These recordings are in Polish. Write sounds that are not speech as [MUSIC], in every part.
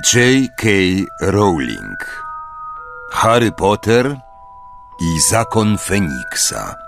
J.K. Rowling Harry Potter i Zakon Feniksa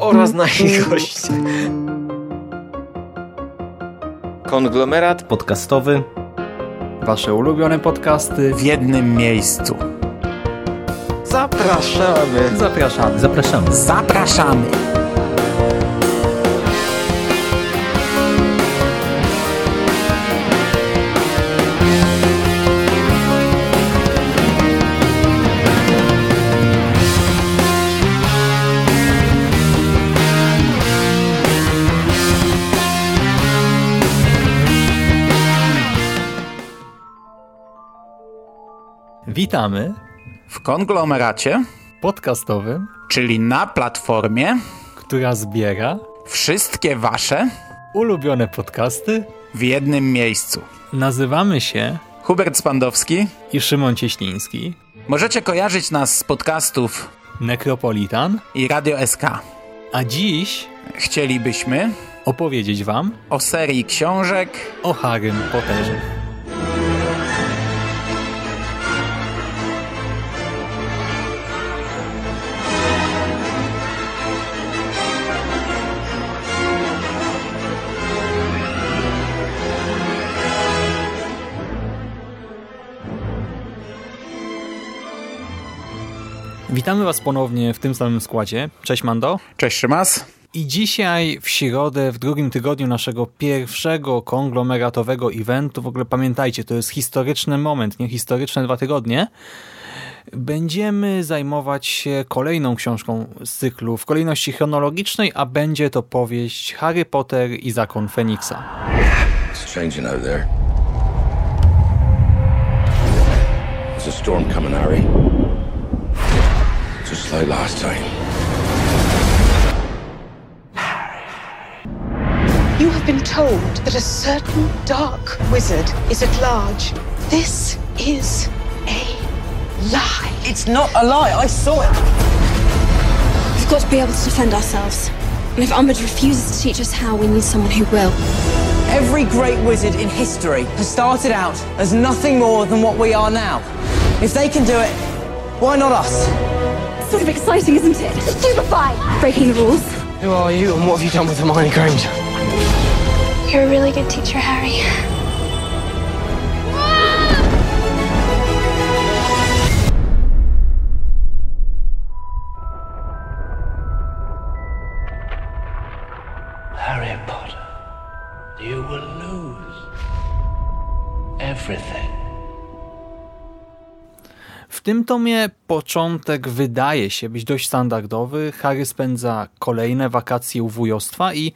Oraz nasi goście. Konglomerat podcastowy. Wasze ulubione podcasty. w jednym miejscu. zapraszamy. Zapraszamy. Zapraszamy. Zapraszamy! Witamy W konglomeracie, podcastowym, czyli na platformie, która zbiera wszystkie wasze ulubione podcasty. w jednym miejscu. Nazywamy się Hubert Spandowski. i Szymon Cieśliński. Możecie kojarzyć nas z podcastów Necropolitan. i Radio SK. A dziś Chcielibyśmy opowiedzieć wam o serii książek o Harrym Potterze. Witamy Was ponownie w tym samym składzie. Cześć Mando. Cześć Szymas. I dzisiaj w środę, w drugim tygodniu naszego pierwszego konglomeratowego eventu, w ogóle pamiętajcie, to jest historyczny moment, nie historyczne dwa tygodnie, będziemy zajmować się kolejną książką z cyklu w kolejności chronologicznej, a będzie to powieść Harry Potter i Zakon Feniksa. Out there. There's a storm coming, Harry. Just like last time. You have been told that a certain dark wizard is at large. This is a lie. It's not a lie. I saw it. We've got to be able to defend ourselves. And if Umbridge refuses to teach us how, we need someone who will. Every great wizard in history has started out as nothing more than what we are now. If they can do it, why not us? Sort of exciting, isn't it? Stupefying! Breaking the rules. Who are you and what have you done with Hermione Granger? You're a really good teacher, Harry. Harry tym tomie początek wydaje się być dość standardowy. Harry spędza kolejne wakacje u wujostwa i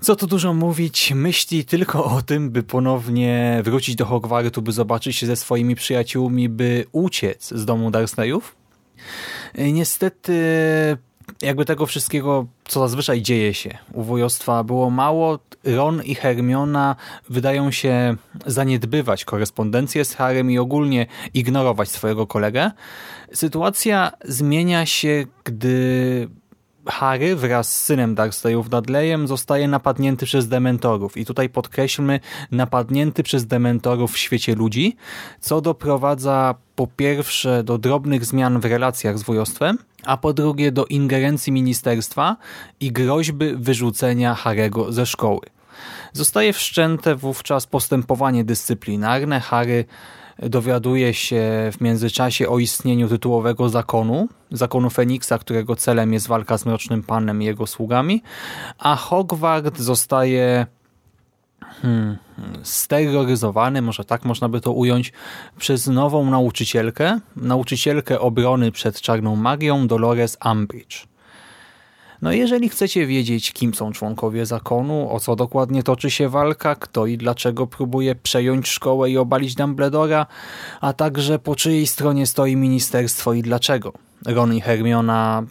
co tu dużo mówić, myśli tylko o tym, by ponownie wrócić do Hogwartu, by zobaczyć się ze swoimi przyjaciółmi, by uciec z domu Dursleyów. Niestety jakby tego wszystkiego, co zazwyczaj dzieje się u wujostwa było mało. Ron i Hermiona wydają się zaniedbywać korespondencję z Harrym i ogólnie ignorować swojego kolegę. Sytuacja zmienia się, gdy Harry wraz z synem Dursleyów Dudleyem zostaje napadnięty przez dementorów. I tutaj podkreślmy, napadnięty przez dementorów w świecie ludzi, co doprowadza po pierwsze do drobnych zmian w relacjach z wujostwem, a po drugie do ingerencji ministerstwa i groźby wyrzucenia Harego ze szkoły. Zostaje wszczęte wówczas postępowanie dyscyplinarne. Harry dowiaduje się w międzyczasie o istnieniu tytułowego zakonu, zakonu Feniksa, którego celem jest walka z Mrocznym Panem i jego sługami, a Hogwart zostaje hmm, steroryzowany, może tak można by to ująć, przez nową nauczycielkę, nauczycielkę obrony przed czarną magią Dolores Umbridge. No jeżeli chcecie wiedzieć, kim są członkowie zakonu, o co dokładnie toczy się walka, kto i dlaczego próbuje przejąć szkołę i obalić Dumbledora, a także po czyjej stronie stoi ministerstwo i dlaczego Ron i Hermiona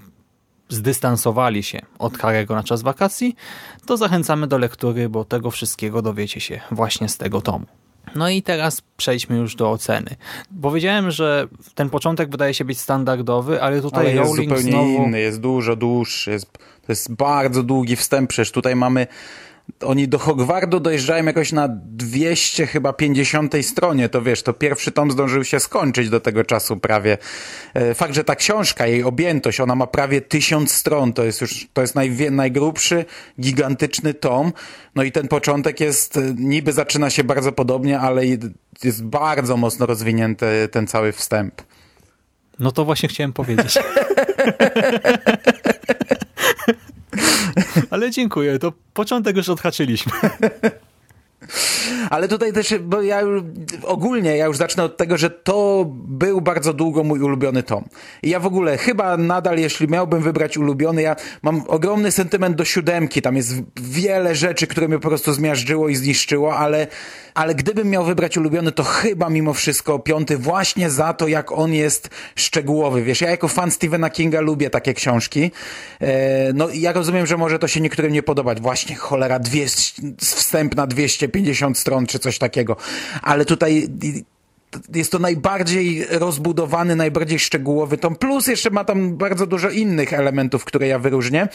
zdystansowali się od Harry'ego na czas wakacji, to zachęcamy do lektury, bo tego wszystkiego dowiecie się właśnie z tego tomu. No i teraz przejdźmy już do oceny. Powiedziałem, że ten początek wydaje się być standardowy, ale tutaj ale jest Rowling zupełnie znowu... inny, jest dużo dłuższy, jest, to jest bardzo długi wstęp, przecież tutaj mamy oni do Hogwardu dojeżdżają jakoś na 200 chyba 50 stronie, to wiesz, to pierwszy tom zdążył się skończyć do tego czasu prawie. E, fakt, że ta książka, jej objętość, ona ma prawie tysiąc stron, to jest już, to jest naj, najgrubszy, gigantyczny tom, no i ten początek jest, e, niby zaczyna się bardzo podobnie, ale jest bardzo mocno rozwinięty ten cały wstęp. No to właśnie chciałem powiedzieć. [LAUGHS] [LAUGHS] Ale dziękuję, to początek już odhaczyliśmy. [LAUGHS] Ale tutaj też, bo ja ogólnie ja już zacznę od tego, że to był bardzo długo mój ulubiony tom. I ja w ogóle chyba nadal, jeśli miałbym wybrać ulubiony, ja mam ogromny sentyment do siódemki. Tam jest wiele rzeczy, które mnie po prostu zmiażdżyło i zniszczyło, ale, ale gdybym miał wybrać ulubiony, to chyba mimo wszystko piąty właśnie za to, jak on jest szczegółowy. Wiesz, ja jako fan Stephena Kinga lubię takie książki. E, no i ja rozumiem, że może to się niektórym nie podobać. Właśnie cholera, dwie, wstęp na 250 stron czy coś takiego. Ale tutaj jest to najbardziej rozbudowany, najbardziej szczegółowy tom. Plus jeszcze ma tam bardzo dużo innych elementów, które ja wyróżnię,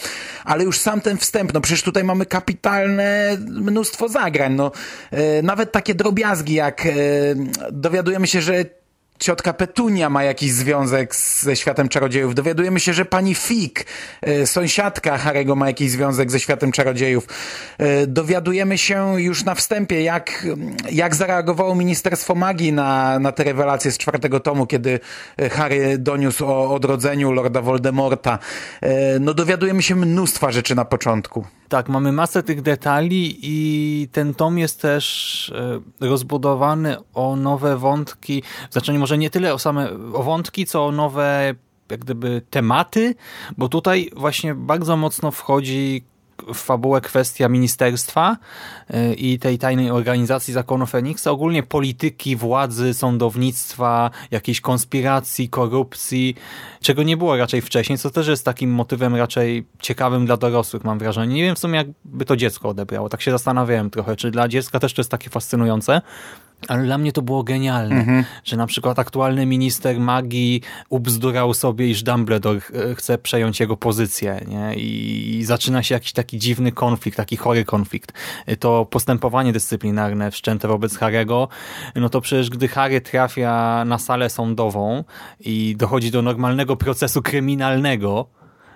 ale już sam ten wstęp, no przecież tutaj mamy kapitalne mnóstwo zagrań. No, e, nawet takie drobiazgi, jak e, dowiadujemy się, że ciotka Petunia ma jakiś związek ze światem czarodziejów. Dowiadujemy się, że pani Fig, e, sąsiadka Harego ma jakiś związek ze światem czarodziejów. E, dowiadujemy się już na wstępie, jak, jak zareagowało Ministerstwo Magii na, na te rewelacje z czwartego tomu, kiedy e, Harry doniósł o odrodzeniu Lorda Voldemorta. No dowiadujemy się mnóstwa rzeczy na początku. Tak, mamy masę tych detali i ten tom jest też rozbudowany o nowe wątki, w może nie tyle o same o wątki, co o nowe jak gdyby tematy, bo tutaj właśnie bardzo mocno wchodzi w fabułę kwestia ministerstwa y, i tej tajnej organizacji zakonu Feniksa, ogólnie polityki, władzy, sądownictwa, jakiejś konspiracji, korupcji, czego nie było raczej wcześniej, co też jest takim motywem raczej ciekawym dla dorosłych, mam wrażenie. Nie wiem w sumie, jakby to dziecko odebrało. Tak się zastanawiałem trochę, czy dla dziecka też to jest takie fascynujące, ale dla mnie to było genialne, mhm. że na przykład aktualny minister magii ubzdurał sobie, iż Dumbledore chce przejąć jego pozycję nie? i zaczyna się jakiś taki dziwny konflikt, taki chory konflikt. To postępowanie dyscyplinarne wszczęte wobec Harego, no to przecież gdy Harry trafia na salę sądową i dochodzi do normalnego procesu kryminalnego,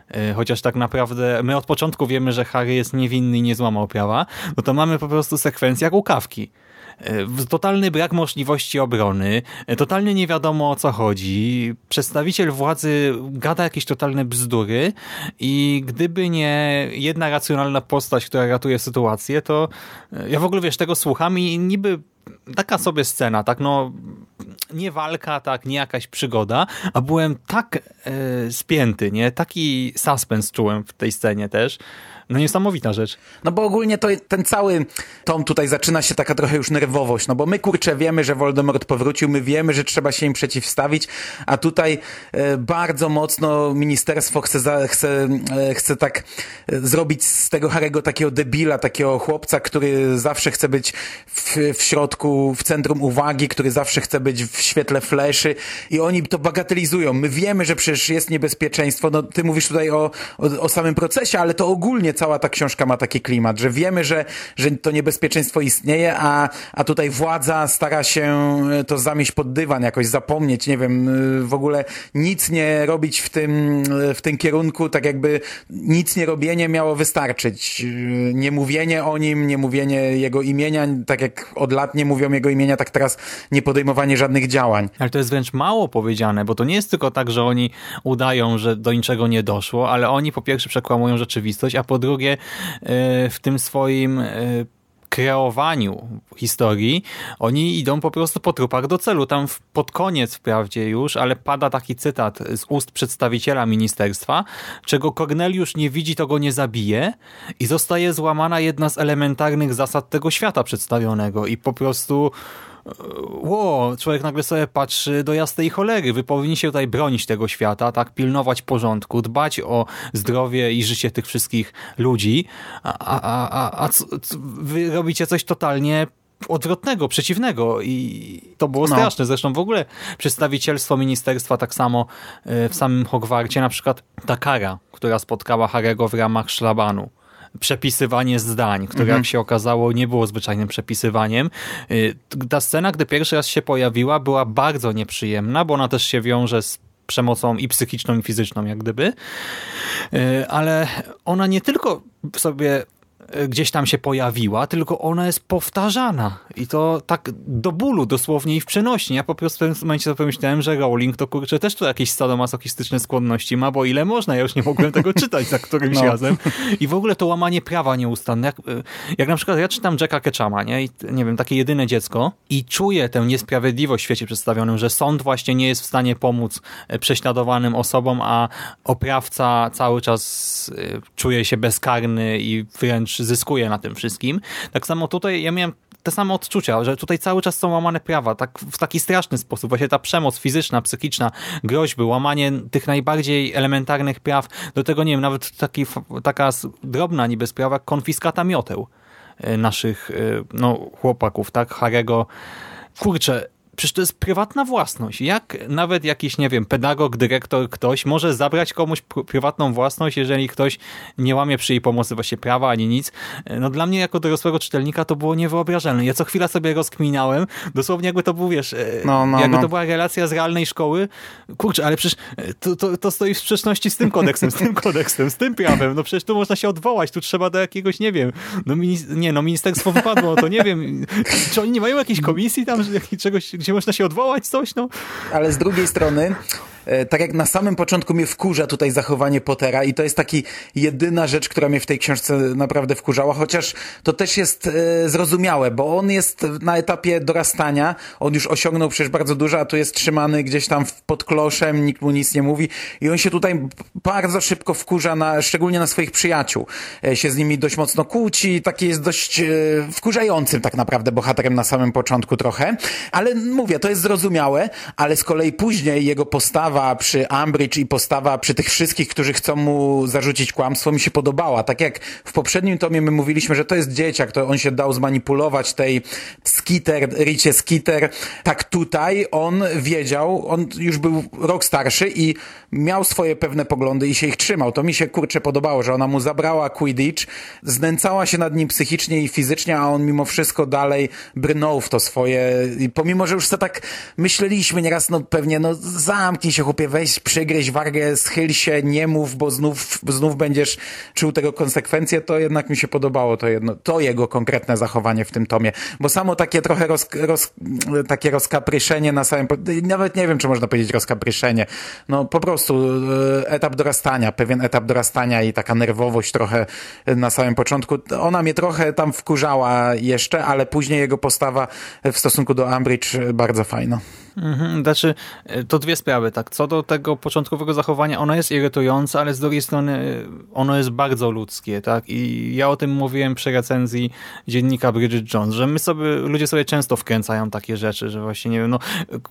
e, chociaż tak naprawdę my od początku wiemy, że Harry jest niewinny i nie złamał prawa, no to mamy po prostu sekwencję jak u Kawki totalny brak możliwości obrony, totalnie nie wiadomo o co chodzi, przedstawiciel władzy gada jakieś totalne bzdury i gdyby nie jedna racjonalna postać, która ratuje sytuację, to e, ja w ogóle wiesz, tego słucham i niby taka sobie scena, tak no nie walka, tak, nie jakaś przygoda, a byłem tak e, spięty, nie, taki suspens czułem w tej scenie też, no niesamowita rzecz. No bo ogólnie to ten cały tom tutaj zaczyna się taka trochę już nerwowość, no bo my kurczę wiemy, że Voldemort powrócił, my wiemy, że trzeba się im przeciwstawić, a tutaj e, bardzo mocno ministerstwo chce, za, chce, e, chce tak e, zrobić z tego Harego takiego debila, takiego chłopca, który zawsze chce być w, w środku, w centrum uwagi, który zawsze chce być w świetle fleszy i oni to bagatelizują. My wiemy, że przecież jest niebezpieczeństwo, no ty mówisz tutaj o, o, o samym procesie, ale to ogólnie cała ta książka ma taki klimat, że wiemy, że, że to niebezpieczeństwo istnieje, a, a tutaj władza stara się to zamieść pod dywan, jakoś zapomnieć, nie wiem, w ogóle nic nie robić w tym, w tym kierunku, tak jakby nic nie robienie miało wystarczyć. Nie mówienie o nim, nie mówienie jego imienia, tak jak od lat nie mówią jego imienia, tak teraz nie podejmowanie żadnych działań. Ale to jest wręcz mało powiedziane, bo to nie jest tylko tak, że oni udają, że do niczego nie doszło, ale oni po pierwsze przekłamują rzeczywistość, a po drugie e, w tym swoim e, kreowaniu historii, oni idą po prostu po trupach do celu. Tam pod koniec wprawdzie już, ale pada taki cytat z ust przedstawiciela ministerstwa, czego Corneliusz nie widzi, to go nie zabije i zostaje złamana jedna z elementarnych zasad tego świata przedstawionego i po prostu ło, człowiek nagle sobie patrzy do jasnej cholery. Wy powinni się tutaj bronić tego świata, tak, pilnować porządku, dbać o zdrowie i życie tych wszystkich ludzi, a, a, a, a wy robicie coś totalnie odwrotnego, przeciwnego i to było no. straszne. Zresztą w ogóle przedstawicielstwo ministerstwa tak samo e, w samym Hogwarcie, na przykład ta kara, która spotkała Harego w ramach szlabanu przepisywanie zdań, które mhm. jak się okazało nie było zwyczajnym przepisywaniem. Y, ta scena, gdy pierwszy raz się pojawiła, była bardzo nieprzyjemna, bo ona też się wiąże z przemocą i psychiczną, i fizyczną, jak gdyby. Y, ale ona nie tylko sobie gdzieś tam się pojawiła, tylko ona jest powtarzana i to tak do bólu dosłownie i w przenośni. Ja po prostu w tym momencie sobie pomyślałem, że Rowling to kurczę też tu jakieś sadomasochistyczne skłonności ma, bo ile można, ja już nie mogłem tego [LAUGHS] czytać za którymś no. razem. I w ogóle to łamanie prawa nieustanne. Jak, jak na przykład ja czytam Jacka Ketchama, nie? I, nie wiem, takie jedyne dziecko i czuję tę niesprawiedliwość w świecie przedstawionym, że sąd właśnie nie jest w stanie pomóc e, prześladowanym osobom, a oprawca cały czas e, czuje się bezkarny i wręcz zyskuje na tym wszystkim. Tak samo tutaj ja miałem te same odczucia, że tutaj cały czas są łamane prawa, tak w taki straszny sposób. Właśnie ta przemoc fizyczna, psychiczna, groźby, łamanie tych najbardziej elementarnych praw, do tego nie wiem, nawet taki, taka drobna niby sprawa, konfiskata mioteł e, naszych e, no, chłopaków, tak, Harego. Kurczę, Przecież to jest prywatna własność. Jak nawet jakiś, nie wiem, pedagog, dyrektor, ktoś może zabrać komuś prywatną własność, jeżeli ktoś nie łamie przy jej pomocy właśnie prawa ani nic. No dla mnie jako dorosłego czytelnika to było niewyobrażalne. Ja co chwila sobie rozkminiałem, dosłownie jakby to był, wiesz, e, no, no, jakby no. to była relacja z realnej szkoły. Kurczę, ale przecież e, to, to, to stoi w sprzeczności z tym kodeksem, z tym [LAUGHS] kodeksem, z tym prawem. No przecież tu można się odwołać, tu trzeba do jakiegoś, nie wiem, no nie, no ministerstwo wypadło, to nie wiem, czy oni nie mają jakiejś komisji tam, czegoś, gdzie można się odwołać, coś, no. Ale z drugiej strony, E, tak jak na samym początku mnie wkurza tutaj zachowanie Pottera i to jest taki jedyna rzecz, która mnie w tej książce naprawdę wkurzała, chociaż to też jest e, zrozumiałe, bo on jest na etapie dorastania, on już osiągnął przecież bardzo dużo, a tu jest trzymany gdzieś tam pod kloszem, nikt mu nic nie mówi i on się tutaj bardzo szybko wkurza, na, szczególnie na swoich przyjaciół. E, się z nimi dość mocno kłóci, taki jest dość wkurzającym tak naprawdę bohaterem na samym początku trochę, ale mówię, to jest zrozumiałe, ale z kolei później jego postawa przy Ambridge i postawa przy tych wszystkich, którzy chcą mu zarzucić kłamstwo mi się podobała. Tak jak w poprzednim tomie my mówiliśmy, że to jest dzieciak, to on się dał zmanipulować tej Skitter, Ricie Skitter. Tak tutaj on wiedział, on już był rok starszy i miał swoje pewne poglądy i się ich trzymał. To mi się kurczę podobało, że ona mu zabrała Quidditch, znęcała się nad nim psychicznie i fizycznie, a on mimo wszystko dalej brnął w to swoje. I pomimo, że już to tak myśleliśmy nieraz, no pewnie, no zamknij się chłopie, weź, przygryź wargę, schyl się, nie mów, bo znów, znów będziesz czuł tego konsekwencje, to jednak mi się podobało to jedno, to jego konkretne zachowanie w tym tomie, bo samo takie trochę roz, roz, takie rozkapryszenie na samym, nawet nie wiem, czy można powiedzieć rozkapryszenie, no po prostu e, etap dorastania, pewien etap dorastania i taka nerwowość trochę na samym początku, ona mnie trochę tam wkurzała jeszcze, ale później jego postawa w stosunku do Ambridge bardzo fajna. Mhm, znaczy, e, to dwie sprawy, tak. Co do tego początkowego zachowania, ono jest irytujące, ale z drugiej strony e, ono jest bardzo ludzkie, tak. I ja o tym mówiłem przy recenzji dziennika Bridget Jones, że my sobie, ludzie sobie często wkręcają takie rzeczy, że właśnie, nie wiem, no,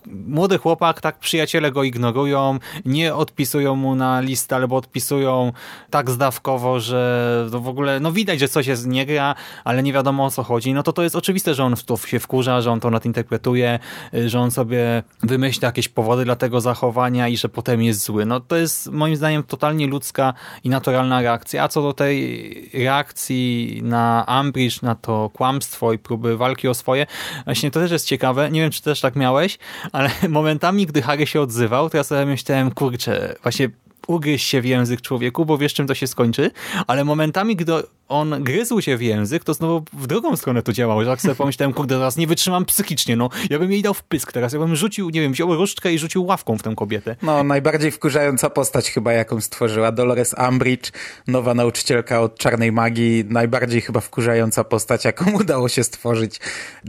młody chłopak, tak, przyjaciele go ignorują, nie odpisują mu na listę, albo odpisują tak zdawkowo, że w ogóle, no widać, że coś jest nie gra, ale nie wiadomo o co chodzi, no to to jest oczywiste, że on w to się wkurza, że on to nadinterpretuje, e, że on sobie wymyśla jakieś powody dla tego zachowania i że potem jest zły. No to jest moim zdaniem totalnie ludzka i naturalna reakcja. A co do tej reakcji na Ambridge, na to kłamstwo i próby walki o swoje, właśnie to też jest ciekawe. Nie wiem, czy też tak miałeś, ale [LAUGHS] momentami, gdy Harry się odzywał, to ja sobie myślałem, kurczę, właśnie ugryź się w język człowieku, bo wiesz czym to się skończy, ale momentami, gdy on gryzł się w język, to znowu w drugą stronę to działało, że jak sobie pomyślałem, kurde, teraz nie wytrzymam psychicznie, no, ja bym jej dał w pysk teraz, ja bym rzucił, nie wiem, wziął różdżkę i rzucił ławką w tę kobietę. No, najbardziej wkurzająca postać chyba, jaką stworzyła Dolores Umbridge, nowa nauczycielka od czarnej magii, najbardziej chyba wkurzająca postać, jaką [LAUGHS] udało się stworzyć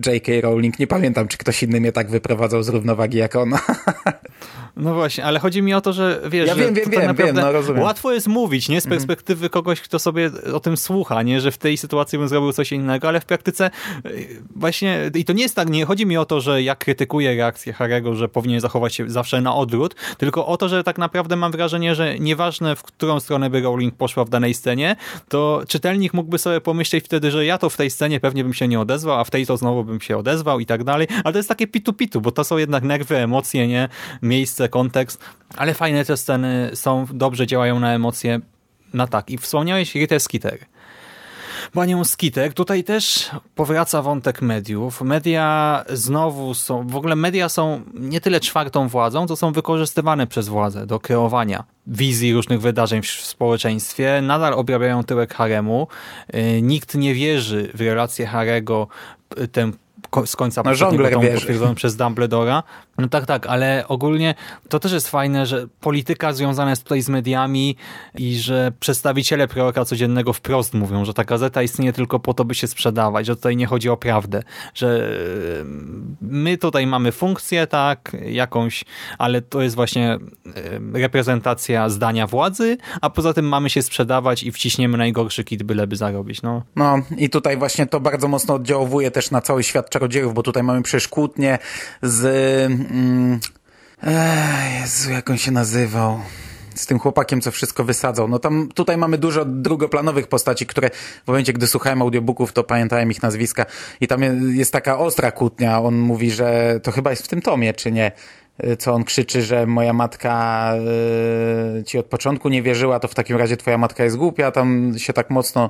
J.K. Rowling. Nie pamiętam, czy ktoś inny mnie tak wyprowadzał z równowagi jak ona. [LAUGHS] No właśnie, ale chodzi mi o to, że wiesz, ja wiem, że wiem, wiem, tak naprawdę wiem, no rozumiem. łatwo jest mówić, nie? Z perspektywy kogoś, kto sobie o tym słucha, nie? Że w tej sytuacji bym zrobił coś innego, ale w praktyce y, właśnie, i to nie jest tak, nie chodzi mi o to, że ja krytykuję reakcję Harego, że powinien zachować się zawsze na odwrót, tylko o to, że tak naprawdę mam wrażenie, że nieważne w którą stronę by Rowling poszła w danej scenie, to czytelnik mógłby sobie pomyśleć wtedy, że ja to w tej scenie pewnie bym się nie odezwał, a w tej to znowu bym się odezwał i tak dalej, ale to jest takie pitu-pitu, bo to są jednak nerwy, emocje, nie? Miejsce, kontekst, ale fajne te sceny są, dobrze działają na emocje. No tak, i wspomniałeś Ritę Skeeter. Panią Skitek, tutaj też powraca wątek mediów. Media znowu są, w ogóle media są nie tyle czwartą władzą, to są wykorzystywane przez władzę do kreowania wizji różnych wydarzeń w społeczeństwie. Nadal obrabiają tyłek haremu. Yy, Nikt nie wierzy w relację Harego, y, tę z końca No, potwierdzoną przez Dumbledora. No tak, tak, ale ogólnie to też jest fajne, że polityka związana jest tutaj z mediami i że przedstawiciele proroka codziennego wprost mówią, że ta gazeta istnieje tylko po to, by się sprzedawać, że tutaj nie chodzi o prawdę, że e, my tutaj mamy funkcję, tak, jakąś, ale to jest właśnie e, reprezentacja zdania władzy, a poza tym mamy się sprzedawać i wciśniemy najgorszy kit, byleby zarobić, no. No i tutaj właśnie to bardzo mocno oddziałuje też na cały świat czarodziejów, bo tutaj mamy przecież kłótnię z... Mm, ech, Jezu, jak on się nazywał? Z tym chłopakiem, co wszystko wysadzał. No tam, tutaj mamy dużo drugoplanowych postaci, które w momencie, gdy słuchałem audiobooków, to pamiętałem ich nazwiska. I tam je- jest taka ostra kłótnia. On mówi, że to chyba jest w tym tomie, czy nie? Y, Co on krzyczy, że moja matka y, ci od początku nie wierzyła, to w takim razie twoja matka jest głupia. Tam się tak mocno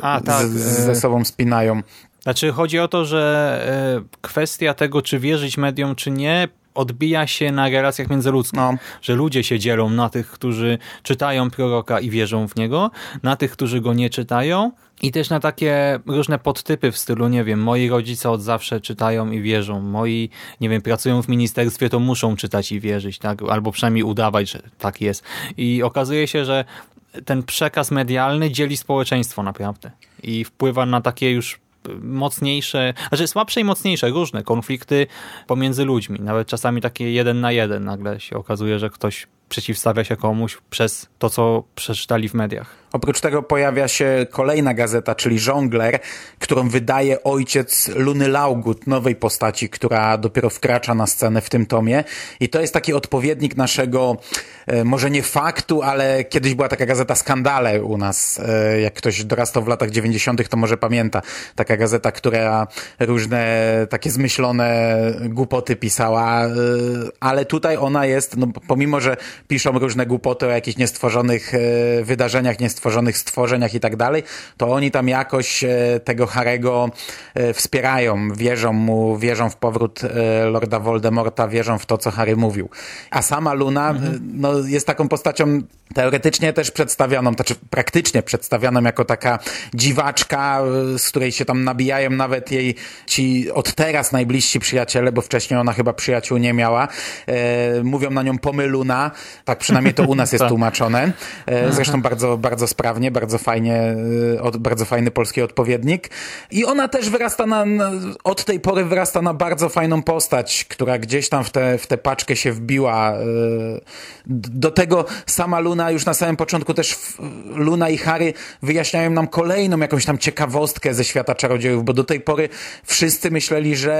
A, tak, z, ze e, sobą spinają. Znaczy chodzi o to, że e, kwestia tego, czy wierzyć mediom, czy nie, odbija się na relacjach międzyludzkich. No. Że ludzie się dzielą na tych, którzy czytają proroka i wierzą w niego, na tych, którzy go nie czytają i też na takie różne podtypy w stylu, nie wiem, moi rodzice od zawsze czytają i wierzą, moi, nie wiem, pracują w ministerstwie, to muszą czytać i wierzyć, tak? Albo przynajmniej udawać, że tak jest. I okazuje się, że ten przekaz medialny dzieli społeczeństwo naprawdę i wpływa na takie już mocniejsze, znaczy słabsze i mocniejsze, różne konflikty pomiędzy ludźmi. Nawet czasami takie jeden na jeden nagle się okazuje, że ktoś przeciwstawia się komuś przez to, co przeczytali w mediach. Oprócz tego pojawia się kolejna gazeta, czyli Żongler, którą wydaje ojciec Luny Laugut, nowej postaci, która dopiero wkracza na scenę w tym tomie. I to jest taki odpowiednik naszego, e, może nie faktu, ale kiedyś była taka gazeta Skandale u nas. E, jak ktoś dorastał w latach 90., to może pamięta. Taka gazeta, która różne takie zmyślone głupoty pisała, e, ale tutaj ona jest, no, pomimo, że piszą różne głupoty o jakichś niestworzonych e, wydarzeniach, niestworzonych stworzeniach i tak dalej, to oni tam jakoś e, tego Harego e, wspierają, wierzą mu, wierzą w powrót Lorda Voldemorta, wierzą w to, co Harry mówił. A sama Luna e, no, jest taką postacią teoretycznie też przedstawioną, znaczy praktycznie przedstawioną jako taka dziwaczka, z której się tam nabijają nawet jej ci od teraz najbliżsi przyjaciele, bo wcześniej ona chyba przyjaciół nie miała. E, mówią na nią pomyluna, tak przynajmniej to u nas jest [LAUGHS] Tak. tłumaczone. E, zresztą bardzo, bardzo sprawnie, bardzo fajnie, e, bardzo fajny polski odpowiednik. I ona też wyrasta na, od tej pory wyrasta na bardzo fajną postać, która gdzieś tam w tę w tę paczkę się wbiła. E, Do tego sama Luna już na samym początku też Luna i Harry wyjaśniają nam kolejną jakąś tam ciekawostkę ze świata czarodziejów, bo do tej pory wszyscy myśleli, że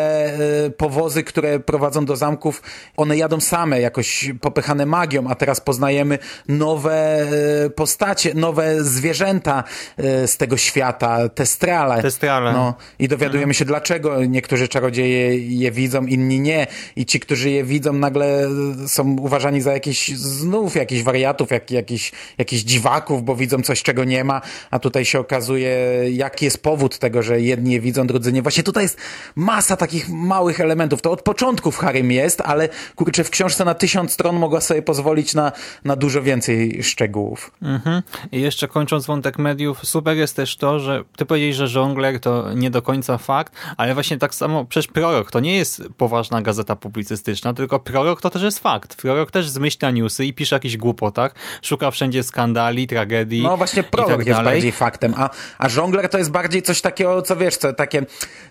powozy, które prowadzą do zamków, one jadą same, jakoś popychane magią, magią, a teraz poznajemy nowe e, postacie, nowe zwierzęta e, z tego świata, testrale. Testrale. No, I dowiadujemy się, dlaczego niektórzy czarodzieje je widzą, inni nie. I ci, którzy je widzą, nagle są uważani za jakiś znów jakichś wariatów, jak, jakiś, jakichś dziwaków, bo widzą coś, czego nie ma, a tutaj się okazuje, jaki jest powód tego, że jedni je widzą, drudzy nie. Właśnie tutaj jest masa takich małych elementów. To od początku w Harrym jest, ale kurczę, w książce na tysiąc stron mogła sobie pozwolić na, na dużo więcej szczegółów. Mhm. I jeszcze kończąc wątek mediów, super jest też to, że ty powiedziałeś, że żongler to nie do końca fakt, ale właśnie tak samo, przecież Prorok to nie jest poważna gazeta publicystyczna, tylko Prorok to też jest fakt. Prorok też zmyśla newsy i pisze o jakichś głupotach, szuka wszędzie skandali, tragedii No właśnie Prorok tak jest bardziej faktem, a, a żongler to jest bardziej coś takiego, co wiesz, co, takie,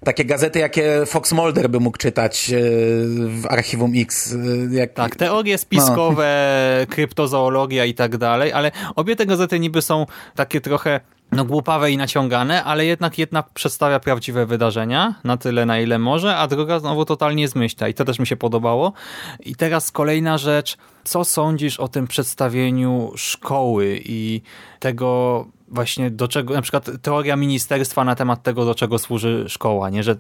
takie gazety, jakie Fox Mulder by mógł czytać e, w Archiwum X. e, Jak, Tak, teorie spiskowe, kryptozoologia i tak dalej, ale obie te gazety niby są takie trochę no głupawe i naciągane, ale jednak jedna przedstawia prawdziwe wydarzenia na tyle, na ile może, a druga znowu totalnie zmyśla i to też mi się podobało. I teraz kolejna rzecz, co sądzisz o tym przedstawieniu szkoły i tego właśnie do czego, na przykład teoria ministerstwa na temat tego, do czego służy szkoła, nie, że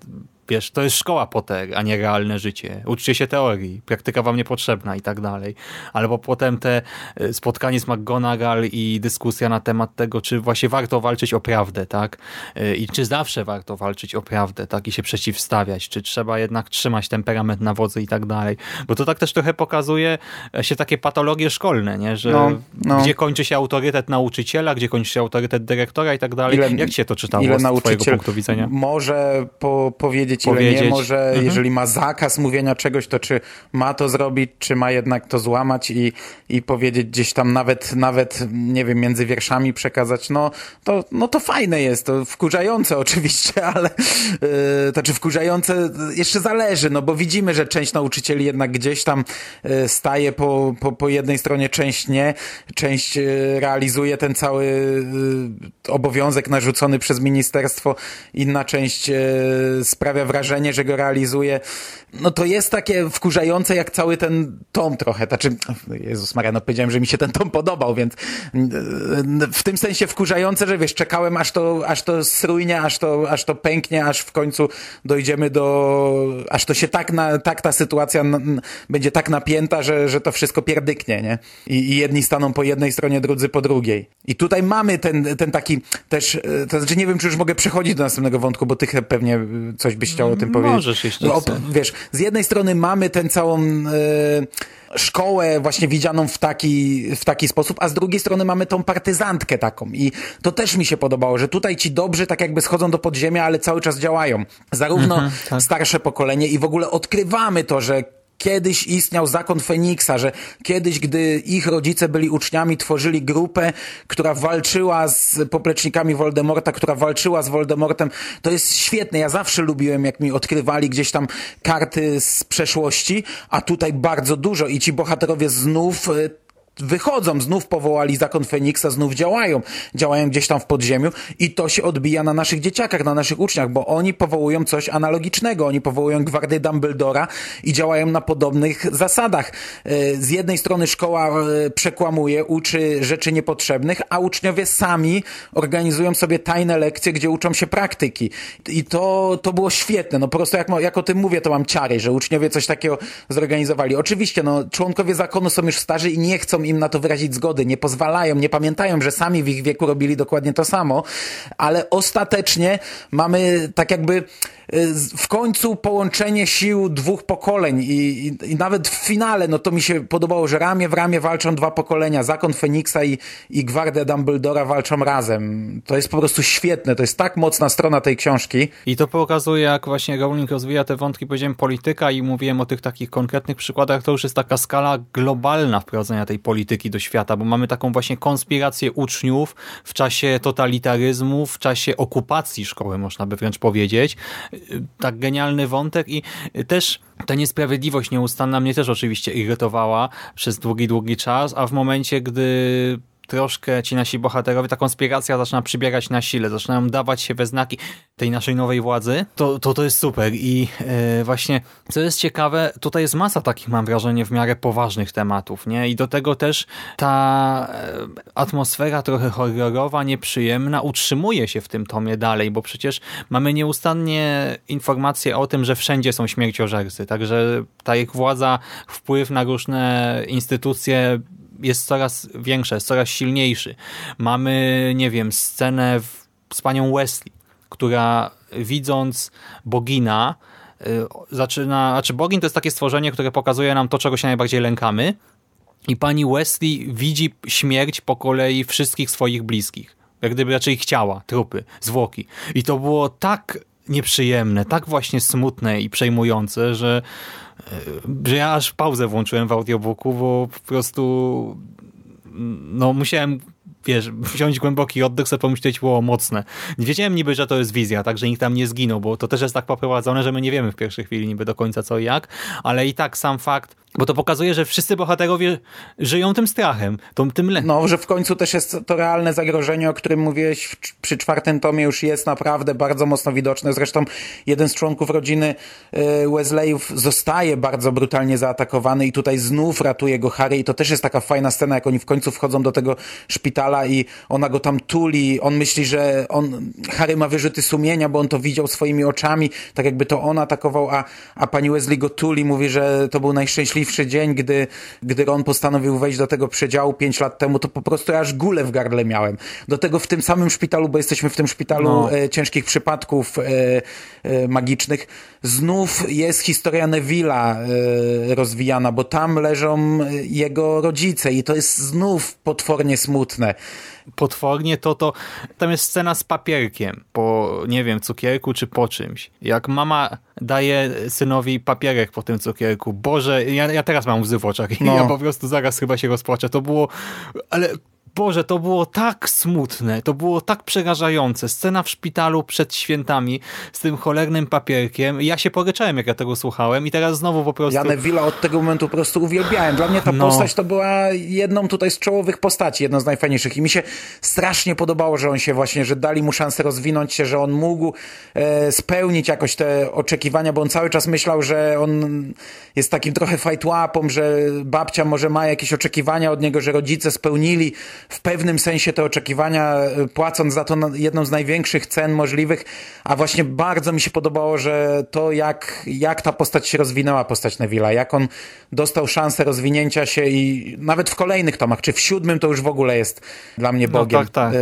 wiesz, to jest szkoła Potter, a nie realne życie. Uczcie się teorii, praktyka wam niepotrzebna i tak dalej. Albo potem te y, spotkanie z McGonagall i dyskusja na temat tego, czy właśnie warto walczyć o prawdę, tak? Y, I czy zawsze warto walczyć o prawdę, tak? I się przeciwstawiać, czy trzeba jednak trzymać temperament na wodzy i tak dalej. Bo to tak też trochę pokazuje e, się takie patologie szkolne, nie? Że No, no. gdzie kończy się autorytet nauczyciela, gdzie kończy się autorytet dyrektora i tak dalej. Jak ci się to czytało ile z twojego punktu widzenia? może po, powiedzieć, ile Powiedzieć. nie może, Mhm. jeżeli ma zakaz mówienia czegoś, to czy ma to zrobić, czy ma jednak to złamać i, i powiedzieć gdzieś tam nawet, nawet, nie wiem, między wierszami przekazać, no to, no to fajne jest, to wkurzające [LAUGHS] oczywiście, ale yy, to czy wkurzające jeszcze zależy, no bo widzimy, że część nauczycieli jednak gdzieś tam yy, staje po, po, po jednej stronie, część nie, część yy, realizuje ten cały yy, obowiązek narzucony przez ministerstwo, inna część e, wrażenie, że go realizuje. No to jest takie wkurzające jak cały ten tom trochę. Znaczy, Jezus Maria, no powiedziałem, że mi się ten tom podobał, więc w tym sensie wkurzające, że wiesz, czekałem aż to, aż to srujnie, aż to, aż to pęknie, aż w końcu dojdziemy do, aż to się tak, na, tak ta sytuacja będzie tak napięta, że, że to wszystko pierdyknie, nie? I, I jedni staną po jednej stronie, drudzy po drugiej. I tutaj mamy ten, ten taki też, e, to znaczy nie wiem, czy już mogę przechodzić do następnego wątku, bo ty pewnie coś byś chciał o tym powiedzieć. Możesz, jeśli No, wiesz, z jednej strony mamy tę całą e, szkołę właśnie widzianą w taki, w taki sposób, a z drugiej strony mamy tą partyzantkę taką i to też mi się podobało, że tutaj ci dobrzy tak jakby schodzą do podziemia, ale cały czas działają. Zarówno Mhm, tak. starsze pokolenie i w ogóle odkrywamy to, że kiedyś istniał zakon Feniksa, że kiedyś, gdy ich rodzice byli uczniami, tworzyli grupę, która walczyła z poplecznikami Voldemorta, która walczyła z Voldemortem. To jest świetne. Ja zawsze lubiłem, jak mi odkrywali gdzieś tam karty z przeszłości, a tutaj bardzo dużo i ci bohaterowie znów e, wychodzą, znów powołali zakon Feniksa, znów działają. Działają gdzieś tam w podziemiu i to się odbija na naszych dzieciakach, na naszych uczniach, bo oni powołują coś analogicznego. Oni powołują gwardię Dumbledora i działają na podobnych zasadach. E, Z jednej strony szkoła e, przekłamuje, uczy rzeczy niepotrzebnych, a uczniowie sami organizują sobie tajne lekcje, gdzie uczą się praktyki. I to, to było świetne. No po prostu jak, jak o tym mówię, to mam ciary, że uczniowie coś takiego zorganizowali. Oczywiście, no, członkowie zakonu są już starzy i nie chcą im na to wyrazić zgody, nie pozwalają, nie pamiętają, że sami w ich wieku robili dokładnie to samo, ale ostatecznie mamy tak jakby w końcu połączenie sił dwóch pokoleń i, i, i nawet w finale, no to mi się podobało, że ramię w ramię walczą dwa pokolenia, Zakon Feniksa i, i Gwardia Dumbledora walczą razem. To jest po prostu świetne, to jest tak mocna strona tej książki. I to pokazuje, jak właśnie Rowling rozwija te wątki, powiedziałem polityka i mówiłem o tych takich konkretnych przykładach, to już jest taka skala globalna wprowadzenia tej polityki do świata, bo mamy taką właśnie konspirację uczniów w czasie totalitaryzmu, w czasie okupacji szkoły, można by wręcz powiedzieć. Tak genialny wątek i też ta niesprawiedliwość nieustanna mnie też oczywiście irytowała przez długi, długi czas, a w momencie, gdy troszkę ci nasi bohaterowie, ta konspiracja zaczyna przybierać na sile, zaczynają dawać się we znaki tej naszej nowej władzy, to to, to jest super i e, właśnie, co jest ciekawe, tutaj jest masa takich, mam wrażenie, w miarę poważnych tematów, nie? I do tego też ta e, atmosfera trochę horrorowa, nieprzyjemna utrzymuje się w tym tomie dalej, bo przecież mamy nieustannie informacje o tym, że wszędzie są śmierciożercy, także ta ich władza, wpływ na różne instytucje jest coraz większy, jest coraz silniejszy. Mamy, nie wiem, scenę w, z panią Wesley, która widząc bogina y, zaczyna, znaczy bogin to jest takie stworzenie, które pokazuje nam to, czego się najbardziej lękamy i pani Wesley widzi śmierć po kolei wszystkich swoich bliskich. Jak gdyby raczej chciała, trupy, zwłoki. I to było tak nieprzyjemne, tak właśnie smutne i przejmujące, że że ja aż pauzę włączyłem w audiobooku, bo po prostu no musiałem wiesz, wziąć głęboki oddech, sobie pomyśleć, było mocne. Wiedziałem niby, że to jest wizja, tak, że nikt tam nie zginął, bo to też jest tak poprowadzone, że my nie wiemy w pierwszej chwili niby do końca co i jak, ale i tak sam fakt, bo to pokazuje, że wszyscy bohaterowie żyją tym strachem, tą, tym le... No, że w końcu też jest to realne zagrożenie, o którym mówiłeś przy czwartym tomie już jest naprawdę bardzo mocno widoczne. Zresztą jeden z członków rodziny y, Wesleyów zostaje bardzo brutalnie zaatakowany i tutaj znów ratuje go Harry i to też jest taka fajna scena, jak oni w końcu wchodzą do tego szpitala i ona go tam tuli. On myśli, że on, Harry ma wyrzuty sumienia, bo on to widział swoimi oczami, tak jakby to on atakował, a, a pani Wesley go tuli, mówi, że to był najszczęśliwszy najszczęśliwszy dzień, gdy, gdy Ron postanowił wejść do tego przedziału pięć lat temu, to po prostu aż gulę w gardle miałem. Do tego w tym samym szpitalu, bo jesteśmy w tym szpitalu no. e, ciężkich przypadków e, e, magicznych, znów jest historia Neville'a e, rozwijana, bo tam leżą jego rodzice i to jest znów potwornie smutne potwornie, to to tam jest scena z papierkiem po, nie wiem, cukierku czy po czymś. Jak mama daje synowi papierek po tym cukierku. Boże, ja, ja teraz mam łzy w oczach i no. ja po prostu zaraz chyba się rozpłaczę. To było, ale Boże, to było tak smutne, to było tak przerażające. Scena w szpitalu przed świętami z tym cholernym papierkiem. Ja się poryczałem, jak ja tego słuchałem i teraz znowu po prostu... Ja Neville'a od tego momentu po prostu uwielbiałem. Dla mnie ta no. postać to była jedną tutaj z czołowych postaci, jedną z najfajniejszych i mi się strasznie podobało, że on się właśnie, że dali mu szansę rozwinąć się, że on mógł e, spełnić jakoś te oczekiwania, bo on cały czas myślał, że on jest takim trochę fajtłapą, że babcia może ma jakieś oczekiwania od niego, że rodzice spełnili w pewnym sensie te oczekiwania, e, płacąc za to jedną z największych cen możliwych, a właśnie bardzo mi się podobało, że to jak, jak ta postać się rozwinęła, postać Neville'a, jak on dostał szansę rozwinięcia się i nawet w kolejnych tomach, czy w siódmym to już w ogóle jest dla mnie no Bogiem. No, tak, tak.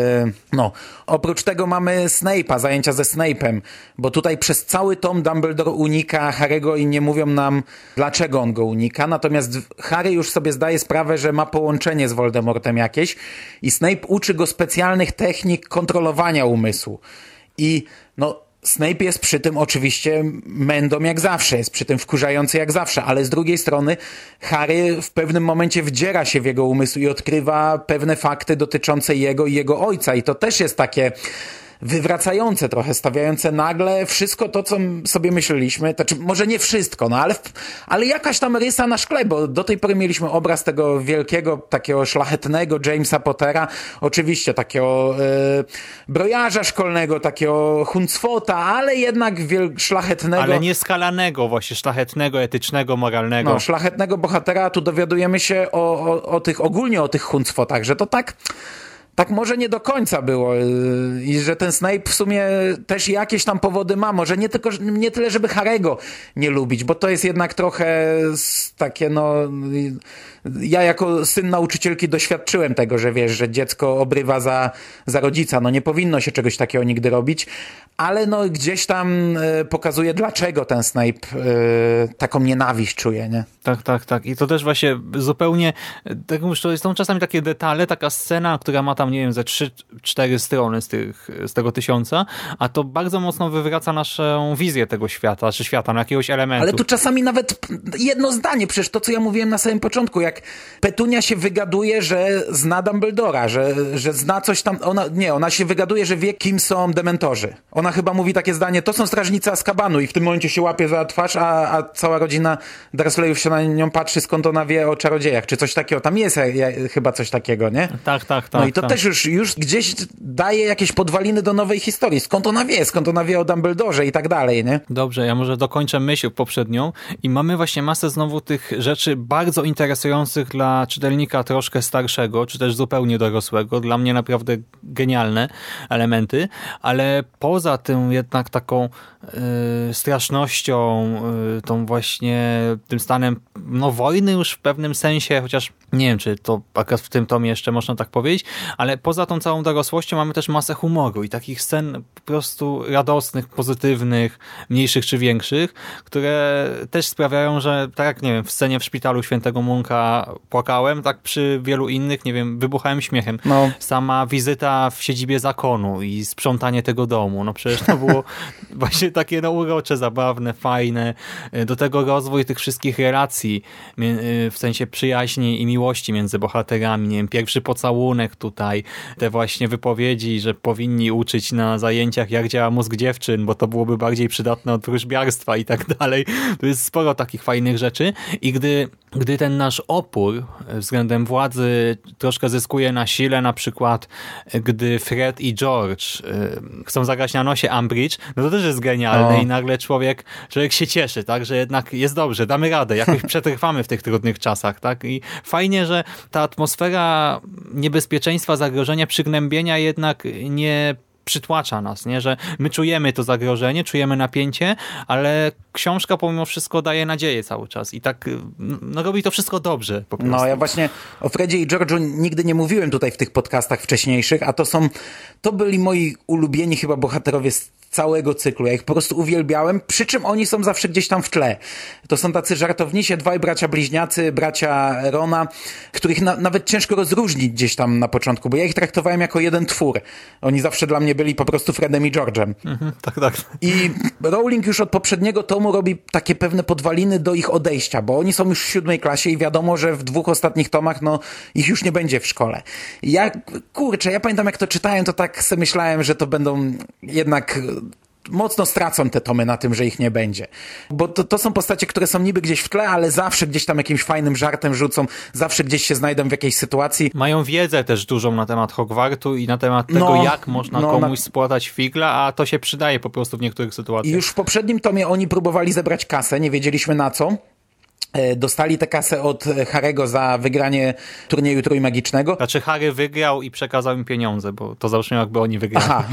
no. Oprócz tego mamy Snape'a, zajęcia ze Snape'em, bo tutaj przez cały tom Dumbledore unika Harry'ego i nie mówią nam, dlaczego on go unika, natomiast Harry już sobie zdaje sprawę, że ma połączenie z Voldemortem jakieś i Snape uczy go specjalnych technik kontrolowania umysłu. I no, Snape jest przy tym oczywiście mędą jak zawsze, jest przy tym wkurzający jak zawsze, ale z drugiej strony Harry w pewnym momencie wdziera się w jego umysł i odkrywa pewne fakty dotyczące jego i jego ojca i to też jest takie wywracające trochę, stawiające nagle wszystko to, co sobie myśleliśmy, znaczy może nie wszystko, no ale, ale jakaś tam rysa na szkle, bo do tej pory mieliśmy obraz tego wielkiego, takiego szlachetnego Jamesa Pottera, oczywiście takiego e, brojarza szkolnego, takiego huncwota, ale jednak wiel, szlachetnego. Ale nieskalanego właśnie, szlachetnego, etycznego, moralnego. No, szlachetnego bohatera, tu dowiadujemy się o, o, o tych, ogólnie o tych huncwotach, że to tak tak może nie do końca było y, i że ten Snape w sumie też jakieś tam powody ma, może nie tylko, nie tyle, żeby Harego nie lubić, bo to jest jednak trochę takie no ja jako syn nauczycielki doświadczyłem tego, że wiesz, że dziecko obrywa za, za rodzica, no nie powinno się czegoś takiego nigdy robić, ale no gdzieś tam y, pokazuje dlaczego ten Snape y, taką nienawiść czuje, nie? Tak, tak, tak i to też właśnie zupełnie, tak mówisz, to są czasami takie detale, taka scena, która ma tam, nie wiem, ze 3-4 strony z, tych, z tego tysiąca, a to bardzo mocno wywraca naszą wizję tego świata, czy świata, no jakiegoś elementu. Ale tu czasami nawet jedno zdanie, przecież to, co ja mówiłem na samym początku, jak Petunia się wygaduje, że zna Dumbledora, że, że zna coś tam, ona, nie, ona się wygaduje, że wie, kim są dementorzy. Ona chyba mówi takie zdanie, to są strażnicy Azkabanu i w tym momencie się łapie za twarz, a, a cała rodzina Dursleyów się na nią patrzy, skąd ona wie o czarodziejach, czy coś takiego. Tam jest ja, ja, chyba coś takiego, nie? Tak, tak, tak. No i to tak. też już, już gdzieś daje jakieś podwaliny do nowej historii. Skąd ona wie, skąd ona wie o Dumbledorze i tak dalej, nie? Dobrze, ja może dokończę myśl poprzednią i mamy właśnie masę znowu tych rzeczy bardzo interesujących dla czytelnika troszkę starszego, czy też zupełnie dorosłego. Dla mnie naprawdę genialne elementy, ale poza tym jednak taką y, strasznością, y, tą właśnie tym stanem no wojny już w pewnym sensie, chociaż nie wiem, czy to akurat w tym tomie jeszcze można tak powiedzieć, ale poza tą całą dorosłością mamy też masę humoru i takich scen po prostu radosnych, pozytywnych, mniejszych czy większych, które też sprawiają, że tak jak, nie wiem, w scenie w szpitalu Świętego Munka płakałem, tak przy wielu innych, nie wiem, wybuchałem śmiechem. No. Sama wizyta w siedzibie zakonu i sprzątanie tego domu, no przecież to było [LAUGHS] właśnie takie no urocze, zabawne, fajne. Do tego rozwój tych wszystkich relacji, w sensie przyjaźni i miłości między bohaterami, nie wiem, pierwszy pocałunek tutaj, te właśnie wypowiedzi, że powinni uczyć na zajęciach jak działa mózg dziewczyn, bo to byłoby bardziej przydatne od wróżbiarstwa i tak dalej. To jest sporo takich fajnych rzeczy i gdy, gdy ten nasz opór względem władzy troszkę zyskuje na sile, na przykład gdy Fred i George y, chcą zagrać na nosie Umbridge, no to też jest genialne O. i nagle człowiek, człowiek się cieszy, tak, że jednak jest dobrze, damy radę, jakoś [LAUGHS] przetrwamy w tych trudnych czasach, tak, i fajnie, że ta atmosfera niebezpieczeństwa, zagrożenia, przygnębienia jednak nie przytłacza nas, nie? że my czujemy to zagrożenie, czujemy napięcie, ale książka pomimo wszystko daje nadzieję cały czas i tak no, robi to wszystko dobrze po prostu. No ja właśnie o Fredzie i George'u nigdy nie mówiłem tutaj w tych podcastach wcześniejszych, a to są, to byli moi ulubieni chyba bohaterowie z całego cyklu. Ja ich po prostu uwielbiałem, przy czym oni są zawsze gdzieś tam w tle. To są tacy żartownisie, dwaj bracia bliźniacy, bracia Rona, których na, nawet ciężko rozróżnić gdzieś tam na początku, bo ja ich traktowałem jako jeden twór. Oni zawsze dla mnie byli po prostu Fredem i George'em. Mhm, tak, tak. I Rowling już od poprzedniego tomu robi takie pewne podwaliny do ich odejścia, bo oni są już w siódmej klasie i wiadomo, że w dwóch ostatnich tomach no ich już nie będzie w szkole. Ja, kurczę, ja pamiętam jak to czytałem, to tak sobie myślałem, że to będą jednak mocno stracą te tomy na tym, że ich nie będzie. Bo to, to są postacie, które są niby gdzieś w tle, ale zawsze gdzieś tam jakimś fajnym żartem rzucą, zawsze gdzieś się znajdą w jakiejś sytuacji. Mają wiedzę też dużą na temat Hogwartu i na temat tego, No, jak można no, komuś na- spłatać figla, a to się przydaje po prostu w niektórych I sytuacjach. już w poprzednim tomie oni próbowali zebrać kasę, nie wiedzieliśmy na co. E, Dostali tę kasę od e, Harego za wygranie turnieju trójmagicznego. Znaczy Harry wygrał i przekazał im pieniądze, bo to zabrzmiało jakby oni wygrali. Aha.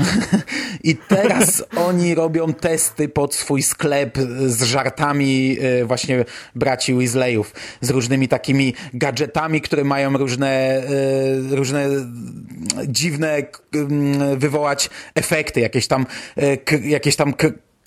I teraz [LAUGHS] oni robią testy pod swój sklep z żartami e, właśnie braci Weasleyów, z różnymi takimi gadżetami, które mają różne, różne dziwne wywołać efekty, jakieś tam, jakieś tam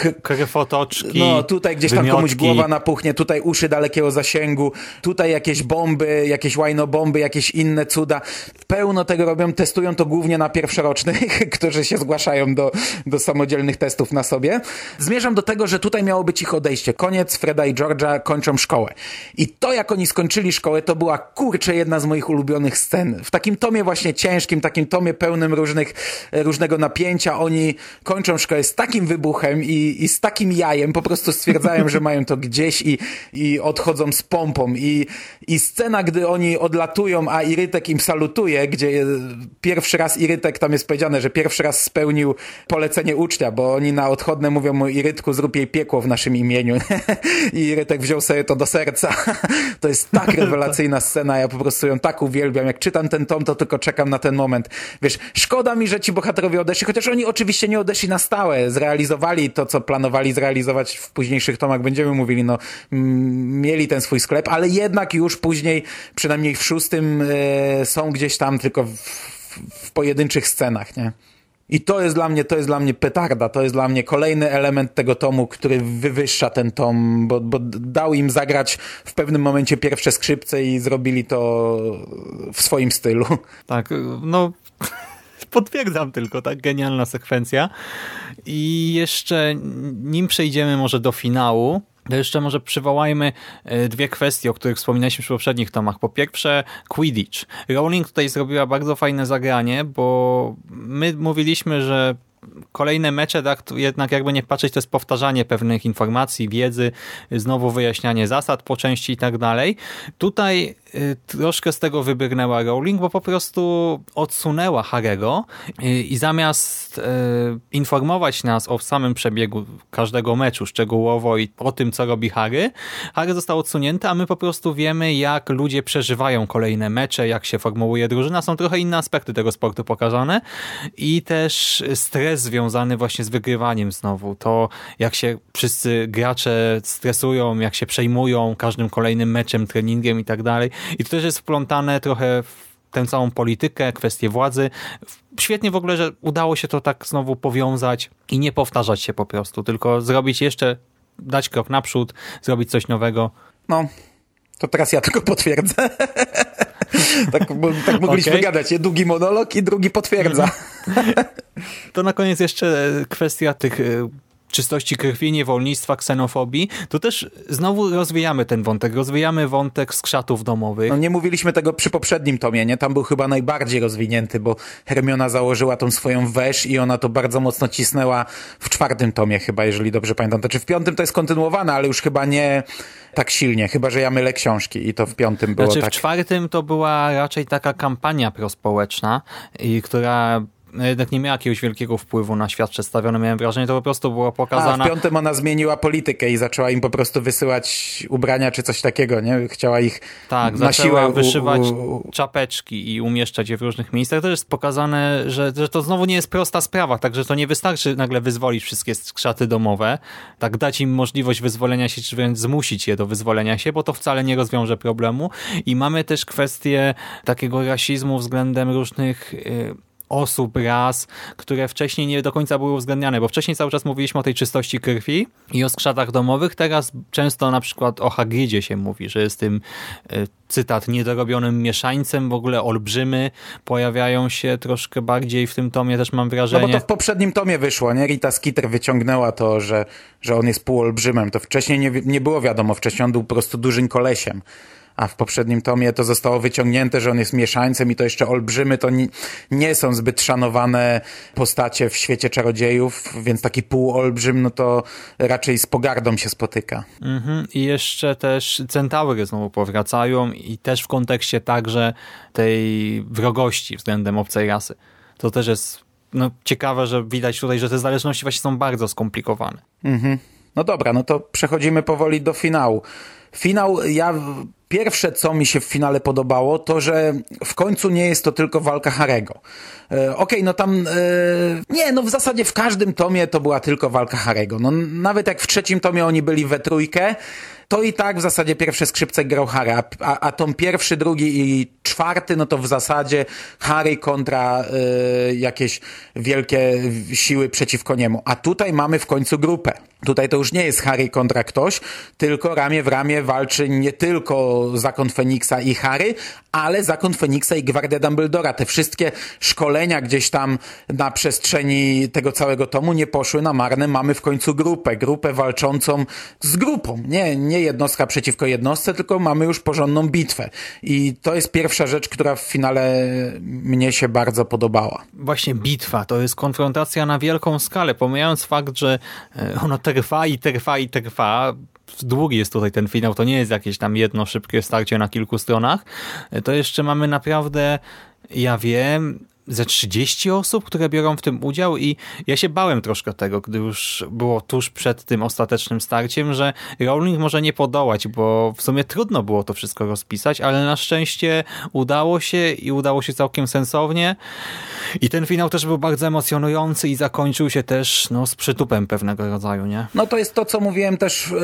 k- k- Krefotoczki, no, tutaj gdzieś tam komuś głowa napuchnie, tutaj uszy dalekiego zasięgu, tutaj jakieś bomby, jakieś łajnobomby, jakieś inne cuda. Pełno tego robią, testują to głównie na pierwszorocznych, [LAUGHS] którzy się zgłaszają do, do samodzielnych testów na sobie. Zmierzam do tego, że tutaj miało być ich odejście. Koniec, Freda i George'a kończą szkołę. I to, jak oni skończyli szkołę, to była kurczę jedna z moich ulubionych scen. W takim tomie właśnie ciężkim, takim tomie pełnym różnych, różnego napięcia, oni kończą szkołę z takim wybuchem i, i z takim jajem, po prostu stwierdzają, że mają to gdzieś i, i odchodzą z pompą. I, I scena, gdy oni odlatują, a Irytek im salutuje, gdzie pierwszy raz Irytek, tam jest powiedziane, że pierwszy raz spełnił polecenie ucznia, bo oni na odchodne mówią mu Irytku, zrób jej piekło w naszym imieniu. [LAUGHS] I Irytek wziął sobie to do serca. [LAUGHS] To jest tak [LAUGHS] rewelacyjna scena, ja po prostu ją tak uwielbiam. Jak czytam ten tom, to tylko czekam na ten moment. Wiesz, szkoda mi, że ci bohaterowie odeszli, chociaż oni oczywiście nie odeszli na stałe, zrealizowali to, co planowali zrealizować w późniejszych tomach, będziemy mówili, no, mieli ten swój sklep, ale jednak już później, przynajmniej w szóstym, e, są gdzieś tam tylko w, w pojedynczych scenach, nie? I to jest dla mnie, to jest dla mnie petarda, to jest dla mnie kolejny element tego tomu, który wywyższa ten tom, bo, bo dał im zagrać w pewnym momencie pierwsze skrzypce i zrobili to w swoim stylu. Tak, no Potwierdzam tylko, tak? Genialna sekwencja. I jeszcze nim przejdziemy może do finału, to jeszcze może przywołajmy e, dwie kwestie, o których wspominaliśmy przy poprzednich tomach. Po pierwsze Quidditch. Rowling tutaj zrobiła bardzo fajne zagranie, bo my mówiliśmy, że kolejne mecze, tak, jednak jakby nie patrzeć, to jest powtarzanie pewnych informacji, wiedzy, znowu wyjaśnianie zasad po części i tak dalej. Tutaj troszkę z tego wybrnęła Rowling, bo po prostu odsunęła Harego y, i zamiast y, informować nas o samym przebiegu każdego meczu szczegółowo i o tym, co robi Harry, Harry został odsunięty, a my po prostu wiemy, jak ludzie przeżywają kolejne mecze, jak się formułuje drużyna. Są trochę inne aspekty tego sportu pokazane i też stres związany właśnie z wygrywaniem znowu. To jak się wszyscy gracze stresują, jak się przejmują każdym kolejnym meczem, treningiem i tak dalej. I to też jest wplątane trochę w tę całą politykę, kwestię władzy. Świetnie w ogóle, że udało się to tak znowu powiązać i nie powtarzać się po prostu, tylko zrobić jeszcze, dać krok naprzód, zrobić coś nowego. No, to teraz ja tylko potwierdzę. [LAUGHS] tak, tak mogliśmy okay. gadać. Długi monolog i drugi potwierdza. [LAUGHS] to na koniec jeszcze kwestia tych e, czystości krwi, niewolnictwa, ksenofobii, to też znowu rozwijamy ten wątek. Rozwijamy wątek skrzatów domowych. No nie mówiliśmy tego przy poprzednim tomie, nie? Tam był chyba najbardziej rozwinięty, bo Hermiona założyła tą swoją wesz i ona to bardzo mocno cisnęła w czwartym tomie chyba, jeżeli dobrze pamiętam. Znaczy w piątym to jest kontynuowane, ale już chyba nie tak silnie, chyba że ja mylę książki i to w piątym było znaczy, tak. w czwartym to była raczej taka kampania prospołeczna, i która jednak nie miała jakiegoś wielkiego wpływu na świat przedstawiony. Miałem wrażenie, to po prostu było pokazane. A w piątym ona zmieniła politykę i zaczęła im po prostu wysyłać ubrania czy coś takiego, nie? Chciała ich tak, na siłę wyszywać u... czapeczki i umieszczać je w różnych miejscach. To jest pokazane, że, że to znowu nie jest prosta sprawa, także to nie wystarczy nagle wyzwolić wszystkie skrzaty domowe, tak dać im możliwość wyzwolenia się, czy wręcz zmusić je do wyzwolenia się, bo to wcale nie rozwiąże problemu. I mamy też kwestię takiego rasizmu względem różnych yy, osób, ras, które wcześniej nie do końca były uwzględniane, bo wcześniej cały czas mówiliśmy o tej czystości krwi i o skrzatach domowych, teraz często na przykład o Hagridzie się mówi, że jest tym e, cytat, niedorobionym mieszańcem, w ogóle olbrzymy pojawiają się troszkę bardziej w tym tomie, też mam wrażenie. No bo to w poprzednim tomie wyszło, nie? Rita Skeeter wyciągnęła to, że, że on jest półolbrzymem. To wcześniej nie, nie było wiadomo, wcześniej on był po prostu dużym kolesiem a w poprzednim tomie to zostało wyciągnięte, że on jest mieszańcem i to jeszcze olbrzymy, to nie, nie są zbyt szanowane postacie w świecie czarodziejów, więc taki półolbrzym, no to raczej z pogardą się spotyka. Mhm. I jeszcze też centaury znowu powracają i też w kontekście także tej wrogości względem obcej rasy. To też jest no, ciekawe, że widać tutaj, że te zależności właśnie są bardzo skomplikowane. Mhm. No dobra, no to przechodzimy powoli do finału. Finał, ja Pierwsze, co mi się w finale podobało, to że w końcu nie jest to tylko walka Harego. E, Okej, okay, no tam... E, nie, no w zasadzie w każdym tomie to była tylko walka Harego. No nawet jak w trzecim tomie oni byli we trójkę, to i tak w zasadzie pierwsze skrzypce grał Harry, a, a, tom pierwszy, drugi i czwarty, no to w zasadzie Harry kontra y, jakieś wielkie siły przeciwko niemu. A tutaj mamy w końcu grupę. Tutaj to już nie jest Harry kontra ktoś, tylko ramię w ramię walczy nie tylko Zakon Feniksa i Harry, ale Zakon Feniksa i Gwardia Dumbledora. Te wszystkie szkolenia gdzieś tam na przestrzeni tego całego tomu nie poszły na marne. Mamy w końcu grupę, grupę walczącą z grupą. Nie, nie jednostka przeciwko jednostce, tylko mamy już porządną bitwę. I to jest pierwsza rzecz, która w finale mnie się bardzo podobała. Właśnie bitwa, to jest konfrontacja na wielką skalę, pomijając fakt, że e, ona trwa i trwa i trwa, długi jest tutaj ten finał, to nie jest jakieś tam jedno szybkie starcie na kilku stronach, to jeszcze mamy naprawdę, ja wiem, ze 30 osób, które biorą w tym udział i ja się bałem troszkę tego, gdy już było tuż przed tym ostatecznym starciem, że Rowling może nie podołać, bo w sumie trudno było to wszystko rozpisać, ale na szczęście udało się i udało się całkiem sensownie i ten finał też był bardzo emocjonujący i zakończył się też no, z przytupem pewnego rodzaju, nie? No to jest to, co mówiłem też yy,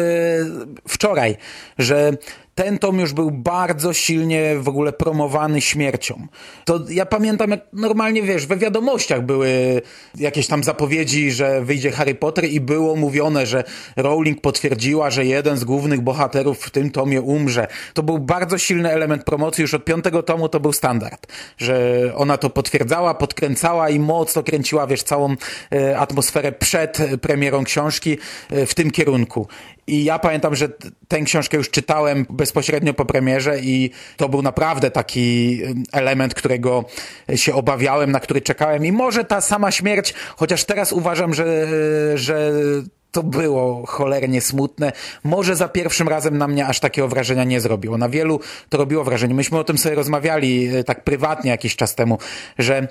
wczoraj, że ten tom już był bardzo silnie w ogóle promowany śmiercią. To ja pamiętam, jak normalnie, wiesz, we wiadomościach były jakieś tam zapowiedzi, że wyjdzie Harry Potter i było mówione, że Rowling potwierdziła, że jeden z głównych bohaterów w tym tomie umrze. To był bardzo silny element promocji, już od piątego tomu to był standard, że ona to potwierdzała, podkręcała i mocno kręciła, wiesz, całą e, atmosferę przed premierą książki e, w tym kierunku. I ja pamiętam, że tę książkę już czytałem bezpośrednio po premierze i to był naprawdę taki element, którego się obawiałem, na który czekałem. I może ta sama śmierć, chociaż teraz uważam, że, że to było cholernie smutne. Może za pierwszym razem na mnie aż takiego wrażenia nie zrobiło. Na wielu to robiło wrażenie. Myśmy o tym sobie rozmawiali e, tak prywatnie jakiś czas temu, że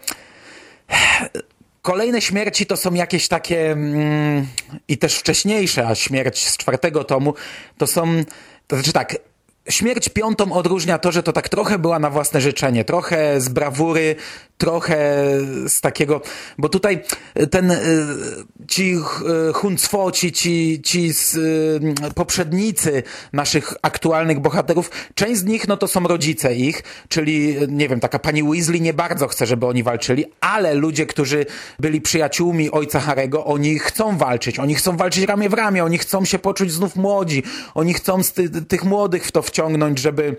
Kolejne śmierci to są jakieś takie mm, i też wcześniejsze, a śmierć z czwartego tomu to są, to znaczy tak, Śmierć piątą odróżnia to, że to tak trochę była na własne życzenie, trochę z brawury, trochę z takiego, bo tutaj ten, y, ci y, Huncwo, ci, ci, ci y, poprzednicy naszych aktualnych bohaterów, część z nich no to są rodzice ich, czyli nie wiem, taka pani Weasley nie bardzo chce, żeby oni walczyli, ale ludzie, którzy byli przyjaciółmi ojca Harego, oni chcą walczyć, oni chcą walczyć ramię w ramię, oni chcą się poczuć znów młodzi, oni chcą z ty, tych młodych w to wciągnąć, żeby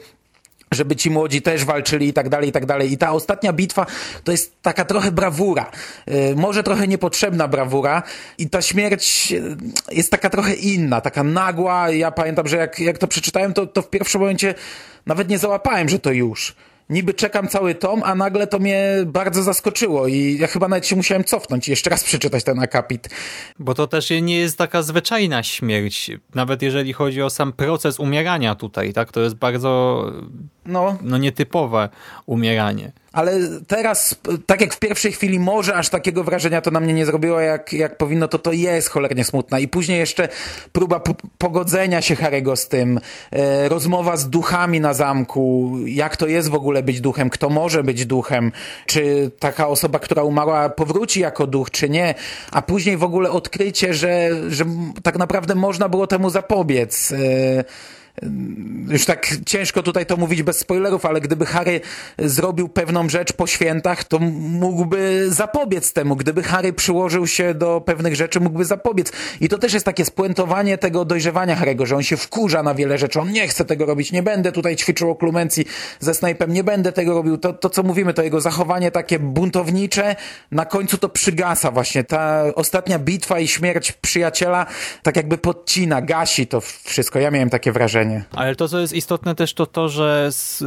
żeby ci młodzi też walczyli i tak dalej, i tak dalej. I ta ostatnia bitwa to jest taka trochę brawura. Yy, może trochę niepotrzebna brawura i ta śmierć jest taka trochę inna, taka nagła. Ja pamiętam, że jak, jak to przeczytałem, to, to w pierwszym momencie nawet nie załapałem, że to już niby czekam cały tom, a nagle to mnie bardzo zaskoczyło i ja chyba nawet się musiałem cofnąć i jeszcze raz przeczytać ten akapit. Bo to też nie jest taka zwyczajna śmierć, nawet jeżeli chodzi o sam proces umierania tutaj, tak? To jest bardzo no, no nietypowe umieranie ale teraz, tak jak w pierwszej chwili może aż takiego wrażenia to na mnie nie zrobiło, jak, jak powinno, to to jest cholernie smutna. I później jeszcze próba pogodzenia się Harego z tym, e, rozmowa z duchami na zamku, jak to jest w ogóle być duchem, kto może być duchem, czy taka osoba, która umarła powróci jako duch, czy nie, a później w ogóle odkrycie, że, że tak naprawdę można było temu zapobiec. E, już tak ciężko tutaj to mówić bez spoilerów, ale gdyby Harry zrobił pewną rzecz po świętach, to mógłby zapobiec temu. Gdyby Harry przyłożył się do pewnych rzeczy, mógłby zapobiec. I to też jest takie spuentowanie tego dojrzewania Harry'ego, że on się wkurza na wiele rzeczy, on nie chce tego robić, nie będę tutaj ćwiczył oklumencji ze Snape'em, nie będę tego robił. To, to, co mówimy, to jego zachowanie takie buntownicze, na końcu to przygasa właśnie. Ta ostatnia bitwa i śmierć przyjaciela tak jakby podcina, gasi to wszystko. Ja miałem takie wrażenie. Ale to, co jest istotne też, to to, że z,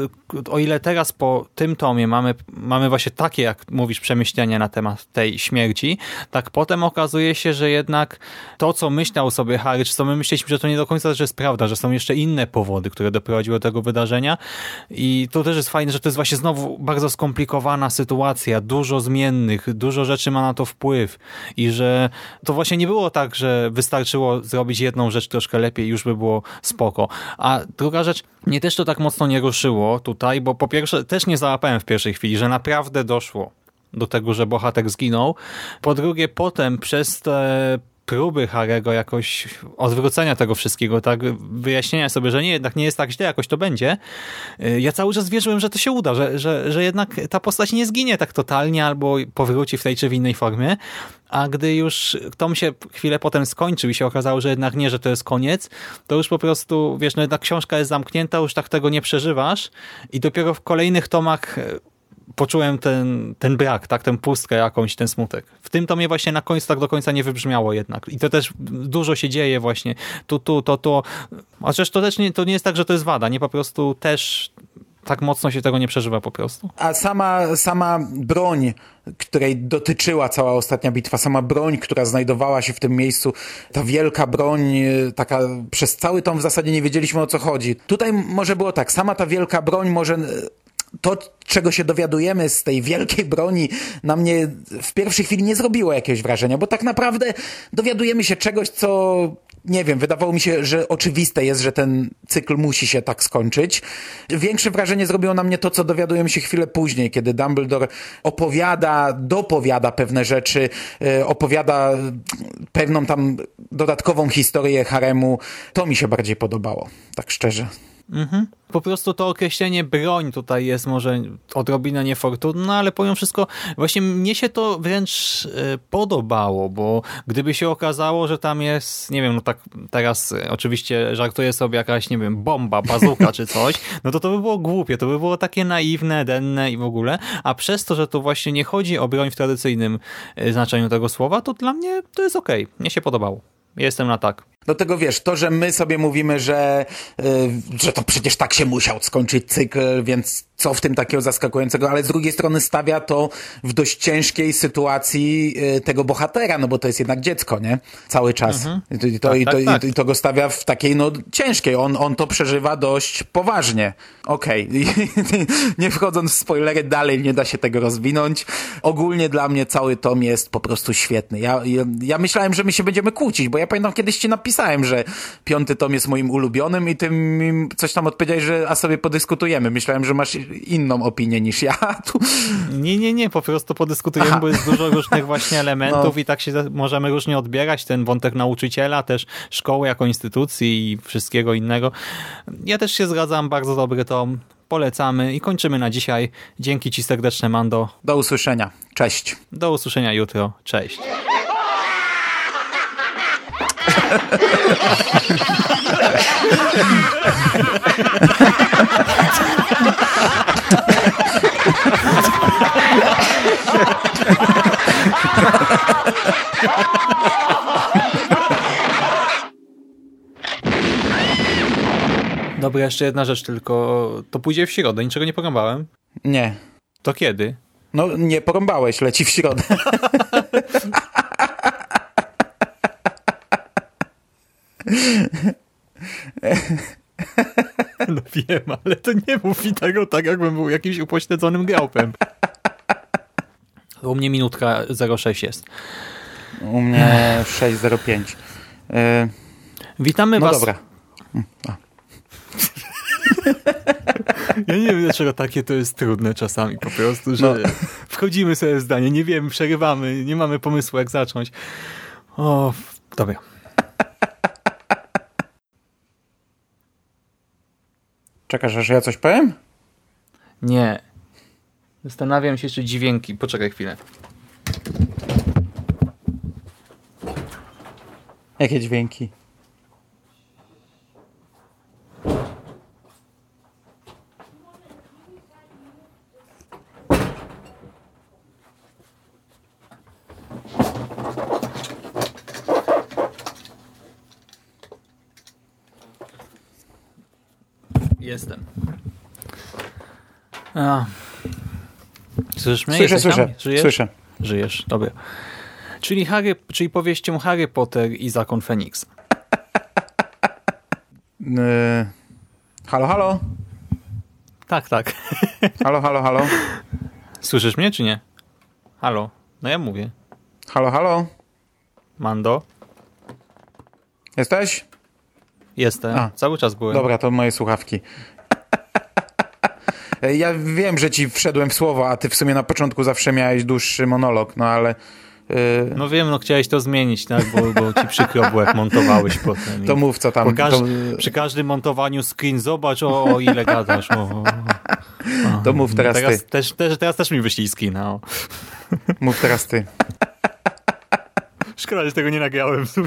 o ile teraz po tym tomie mamy, mamy właśnie takie, jak mówisz, przemyślenia na temat tej śmierci, tak potem okazuje się, że jednak to, co myślał sobie Harry, czy co my myśleliśmy, że to nie do końca też jest prawda, że są jeszcze inne powody, które doprowadziły do tego wydarzenia. I to też jest fajne, że to jest właśnie znowu bardzo skomplikowana sytuacja, dużo zmiennych, dużo rzeczy ma na to wpływ. I że to właśnie nie było tak, że wystarczyło zrobić jedną rzecz troszkę lepiej już by było spoko. A druga rzecz, mnie też to tak mocno nie ruszyło tutaj, bo po pierwsze też nie załapałem w pierwszej chwili, że naprawdę doszło do tego, że bohater zginął. Po drugie, potem przez te próby Harego jakoś odwrócenia tego wszystkiego, tak wyjaśnienia sobie, że nie, jednak nie jest tak źle, jakoś to będzie. Y, ja cały czas wierzyłem, że to się uda, że, że, że jednak ta postać nie zginie tak totalnie albo powróci w tej czy w innej formie, a gdy już tom się chwilę potem skończył i się okazało, że jednak nie, że to jest koniec, to już po prostu, wiesz, no jednak książka jest zamknięta, już tak tego nie przeżywasz i dopiero w kolejnych tomach poczułem ten, ten brak, tak, tę pustkę jakąś, ten smutek. W tym to mnie właśnie na końcu tak do końca nie wybrzmiało jednak. I to też dużo się dzieje właśnie tu, tu, to, to. A przecież to też nie, to nie jest tak, że to jest wada, nie po prostu też tak mocno się tego nie przeżywa po prostu. A sama, sama broń, której dotyczyła cała ostatnia bitwa, sama broń, która znajdowała się w tym miejscu, ta wielka broń, taka przez cały tom w zasadzie nie wiedzieliśmy o co chodzi. Tutaj może było tak, sama ta wielka broń może to, czego się dowiadujemy z tej wielkiej broni, na mnie w pierwszej chwili nie zrobiło jakiegoś wrażenia, bo tak naprawdę dowiadujemy się czegoś, co nie wiem, wydawało mi się, że oczywiste jest, że ten cykl musi się tak skończyć. Większe wrażenie zrobiło na mnie to, co dowiadujemy się chwilę później, kiedy Dumbledore opowiada, dopowiada pewne rzeczy, e, opowiada pewną tam dodatkową historię haremu. To mi się bardziej podobało, tak szczerze. Po prostu to określenie broń tutaj jest może odrobinę niefortunne, ale powiem wszystko, właśnie mnie się to wręcz e, podobało, bo gdyby się okazało, że tam jest, nie wiem, no tak teraz e, oczywiście żartuję sobie jakaś, nie wiem, bomba, bazuka czy coś, no to to by było głupie, to by było takie naiwne, denne i w ogóle, a przez to, że to właśnie nie chodzi o broń w tradycyjnym e, znaczeniu tego słowa, to dla mnie to jest okej, mnie się podobało. Jestem na tak. Do tego wiesz, to, że my sobie mówimy, że, y, że to przecież tak się musiał skończyć cykl, więc co w tym takiego zaskakującego, ale z drugiej strony stawia to w dość ciężkiej sytuacji y, tego bohatera, no bo to jest jednak dziecko, nie? Cały czas. I, to, i, to, Tak, i, to, tak, tak. I to go stawia w takiej, no, ciężkiej. On, on to przeżywa dość poważnie. Okej. [LAUGHS] nie wchodząc w spoilery, dalej nie da się tego rozwinąć. Ogólnie dla mnie cały tom jest po prostu świetny. Ja, ja, ja myślałem, że my się będziemy kłócić, bo ja pamiętam kiedyś ci napisałem, że piąty tom jest moim ulubionym i ty mi coś tam odpowiedziałeś, że a sobie podyskutujemy. Myślałem, że masz inną opinię niż ja. [LAUGHS] Tu... Nie, nie, nie, po prostu podyskutujemy, Aha. bo jest dużo różnych właśnie [LAUGHS] elementów No. i tak się możemy różnie odbierać. Ten wątek nauczyciela, też szkoły jako instytucji i wszystkiego innego. Ja też się zgadzam, bardzo dobry tom. Polecamy i kończymy na dzisiaj. Dzięki Ci serdeczne, Mando. Do usłyszenia. Cześć. Do usłyszenia jutro. Cześć. Dobra, jeszcze jedna rzecz tylko. To pójdzie w środę, niczego nie porąbałem. Nie. To kiedy? No, nie porąbałeś, leci w środę. [LAUGHS] No wiem, ale to nie mów mi tego tak, jakbym był jakimś upośledzonym grałpem. U mnie minutka 06 jest. U mnie 6.05. Yy, Witamy no was. dobra. Ja nie wiem, dlaczego takie to jest trudne czasami po prostu, że No. wchodzimy sobie w zdanie, nie wiemy, przerywamy, nie mamy pomysłu jak zacząć. O, dobra. Czekasz, aż ja coś powiem? Nie. Zastanawiam się, czy dźwięki. Poczekaj chwilę. Jakie dźwięki? Jestem. A. Słyszysz mnie? Słyszę, Jesteś tam? słyszę, Żyjesz? słyszę. Żyjesz, dobra. Czyli, Harry, czyli powieścią Harry Potter i Zakon Feniksa. Yy, halo, halo? Tak, tak. Halo, halo, halo? Słyszysz mnie, czy nie? Halo? No ja mówię. Halo, halo? Mando? Jesteś? Jestem. A. Cały czas byłem. Dobra, to moje słuchawki. Ja wiem, że ci wszedłem w słowo, a ty w sumie na początku zawsze miałeś dłuższy monolog, no ale yy, No wiem, no chciałeś to zmienić, tak? Bo, bo ci przykro było, jak montowałeś potem. To mów co tam. każ To, Przy każdym montowaniu screen zobacz, o, o ile gadasz. O, o. [LAUGHS] to mów teraz, teraz, ty. też, też, teraz też mi wyślij screena. O. Mów teraz ty. Szkoda, że tego nie nagrałem. You